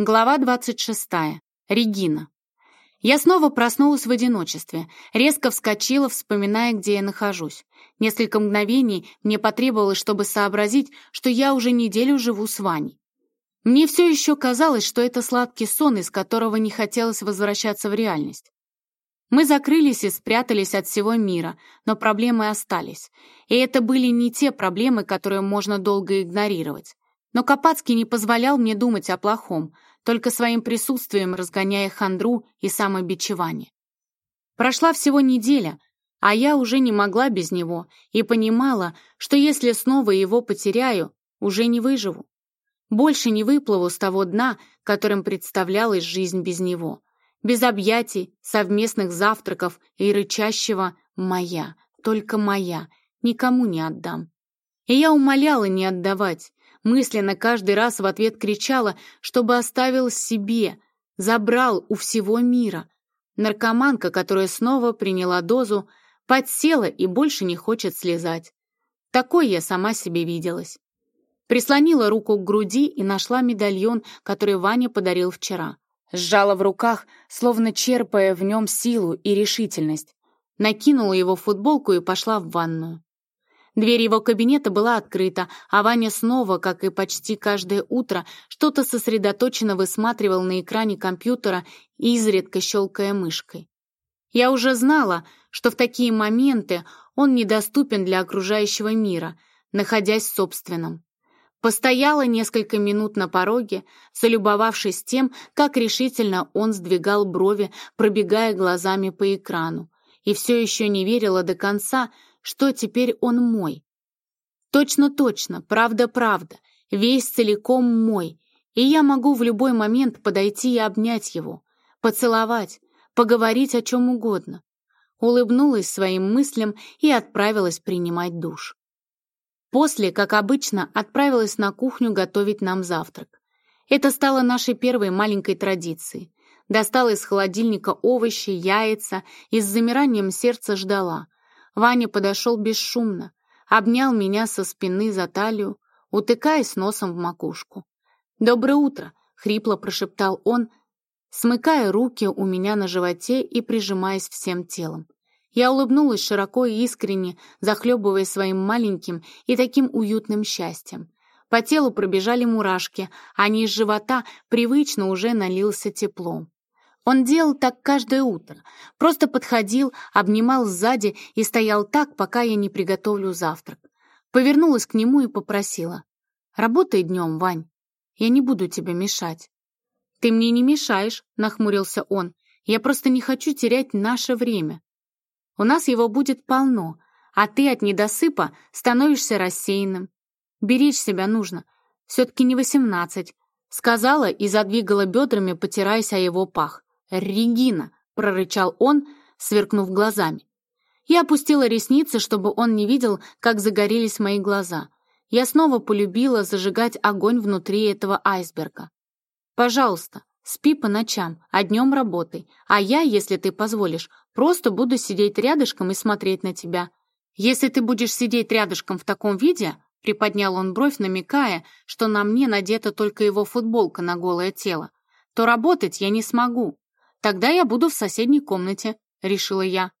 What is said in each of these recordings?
Глава 26. Регина. Я снова проснулась в одиночестве, резко вскочила, вспоминая, где я нахожусь. Несколько мгновений мне потребовалось, чтобы сообразить, что я уже неделю живу с Ваней. Мне все еще казалось, что это сладкий сон, из которого не хотелось возвращаться в реальность. Мы закрылись и спрятались от всего мира, но проблемы остались. И это были не те проблемы, которые можно долго игнорировать. Но Капацкий не позволял мне думать о плохом, только своим присутствием разгоняя хандру и самобичевание. Прошла всего неделя, а я уже не могла без него и понимала, что если снова его потеряю, уже не выживу. Больше не выплыву с того дна, которым представлялась жизнь без него. Без объятий, совместных завтраков и рычащего «моя», только моя, никому не отдам. И я умоляла не отдавать, мысленно каждый раз в ответ кричала, чтобы оставил себе, забрал у всего мира. Наркоманка, которая снова приняла дозу, подсела и больше не хочет слезать. Такой я сама себе виделась. Прислонила руку к груди и нашла медальон, который Ваня подарил вчера. Сжала в руках, словно черпая в нем силу и решительность. Накинула его в футболку и пошла в ванную. Дверь его кабинета была открыта, а Ваня снова, как и почти каждое утро, что-то сосредоточенно высматривал на экране компьютера, изредка щелкая мышкой. Я уже знала, что в такие моменты он недоступен для окружающего мира, находясь в собственном. Постояла несколько минут на пороге, залюбовавшись тем, как решительно он сдвигал брови, пробегая глазами по экрану, и все еще не верила до конца, что теперь он мой. Точно-точно, правда-правда, весь целиком мой, и я могу в любой момент подойти и обнять его, поцеловать, поговорить о чем угодно. Улыбнулась своим мыслям и отправилась принимать душ. После, как обычно, отправилась на кухню готовить нам завтрак. Это стало нашей первой маленькой традицией. Достала из холодильника овощи, яйца и с замиранием сердца ждала — Ваня подошел бесшумно, обнял меня со спины за талию, утыкаясь носом в макушку. «Доброе утро!» — хрипло прошептал он, смыкая руки у меня на животе и прижимаясь всем телом. Я улыбнулась широко и искренне, захлебывая своим маленьким и таким уютным счастьем. По телу пробежали мурашки, а низ живота привычно уже налился теплом. Он делал так каждое утро. Просто подходил, обнимал сзади и стоял так, пока я не приготовлю завтрак. Повернулась к нему и попросила. «Работай днем, Вань. Я не буду тебе мешать». «Ты мне не мешаешь», — нахмурился он. «Я просто не хочу терять наше время. У нас его будет полно, а ты от недосыпа становишься рассеянным. Беречь себя нужно. Все-таки не восемнадцать», — сказала и задвигала бедрами, потираясь о его пах. «Регина!» — прорычал он, сверкнув глазами. Я опустила ресницы, чтобы он не видел, как загорелись мои глаза. Я снова полюбила зажигать огонь внутри этого айсберга. «Пожалуйста, спи по ночам, а днем работай, а я, если ты позволишь, просто буду сидеть рядышком и смотреть на тебя. Если ты будешь сидеть рядышком в таком виде...» Приподнял он бровь, намекая, что на мне надета только его футболка на голое тело. «То работать я не смогу. Тогда я буду в соседней комнате», — решила я.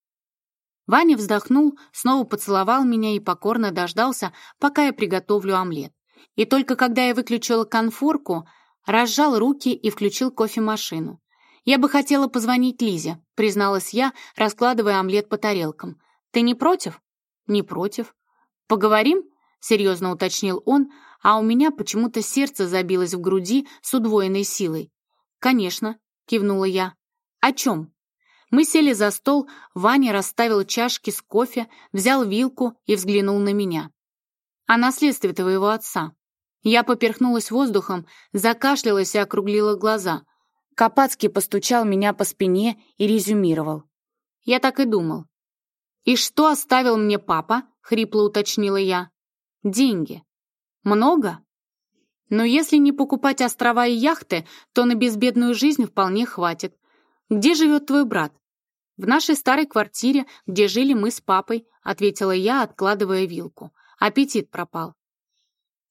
Ваня вздохнул, снова поцеловал меня и покорно дождался, пока я приготовлю омлет. И только когда я выключила конфорку, разжал руки и включил кофемашину. «Я бы хотела позвонить Лизе», — призналась я, раскладывая омлет по тарелкам. «Ты не против?» «Не против». «Поговорим?» — серьезно уточнил он, а у меня почему-то сердце забилось в груди с удвоенной силой. «Конечно», — кивнула я. «О чем?» Мы сели за стол, Ваня расставил чашки с кофе, взял вилку и взглянул на меня. «О наследстве твоего отца». Я поперхнулась воздухом, закашлялась и округлила глаза. Капацкий постучал меня по спине и резюмировал. Я так и думал. «И что оставил мне папа?» — хрипло уточнила я. «Деньги». «Много?» «Но если не покупать острова и яхты, то на безбедную жизнь вполне хватит. «Где живет твой брат?» «В нашей старой квартире, где жили мы с папой», ответила я, откладывая вилку. Аппетит пропал.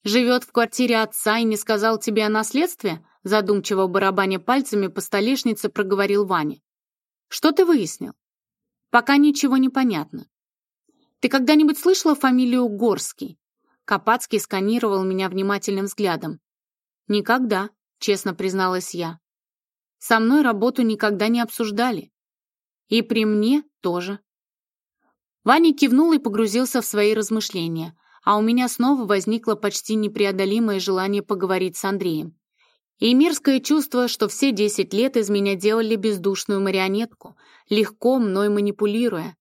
«Живет в квартире отца и не сказал тебе о наследстве?» задумчиво барабаня пальцами по столешнице проговорил Ваня. Что ты выяснил? Пока ничего не понятно. Ты когда-нибудь слышала фамилию Горский? Капацкий сканировал меня внимательным взглядом. Никогда, честно призналась я. Со мной работу никогда не обсуждали. И при мне тоже. Ваня кивнул и погрузился в свои размышления, а у меня снова возникло почти непреодолимое желание поговорить с Андреем. И мерзкое чувство, что все десять лет из меня делали бездушную марионетку, легко мной манипулируя.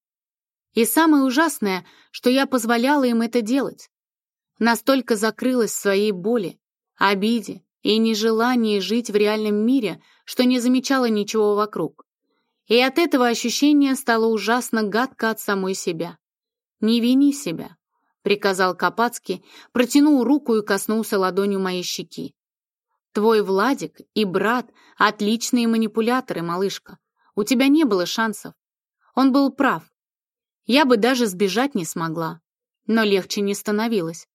И самое ужасное, что я позволяла им это делать. Настолько закрылась в своей боли, обиде и нежелании жить в реальном мире, что не замечала ничего вокруг. И от этого ощущения стало ужасно гадко от самой себя. «Не вини себя», — приказал Капацкий, протянул руку и коснулся ладонью моей щеки. Твой Владик и брат — отличные манипуляторы, малышка. У тебя не было шансов. Он был прав. Я бы даже сбежать не смогла. Но легче не становилось.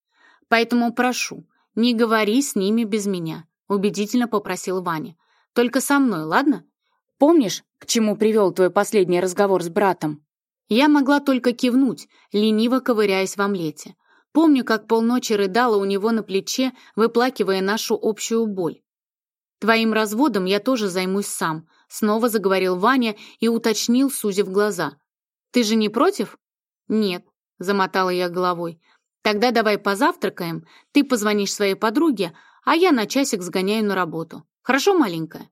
Поэтому прошу, не говори с ними без меня, убедительно попросил Ваня. Только со мной, ладно? Помнишь, к чему привел твой последний разговор с братом? Я могла только кивнуть, лениво ковыряясь в омлете. Помню, как полночи рыдала у него на плече, выплакивая нашу общую боль. «Твоим разводом я тоже займусь сам», — снова заговорил Ваня и уточнил, сузив глаза. «Ты же не против?» «Нет», — замотала я головой. «Тогда давай позавтракаем, ты позвонишь своей подруге, а я на часик сгоняю на работу. Хорошо, маленькая?»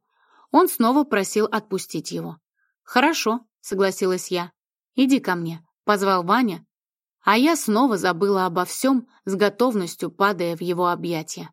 Он снова просил отпустить его. «Хорошо», — согласилась я. «Иди ко мне», — позвал Ваня, а я снова забыла обо всем, с готовностью падая в его объятия.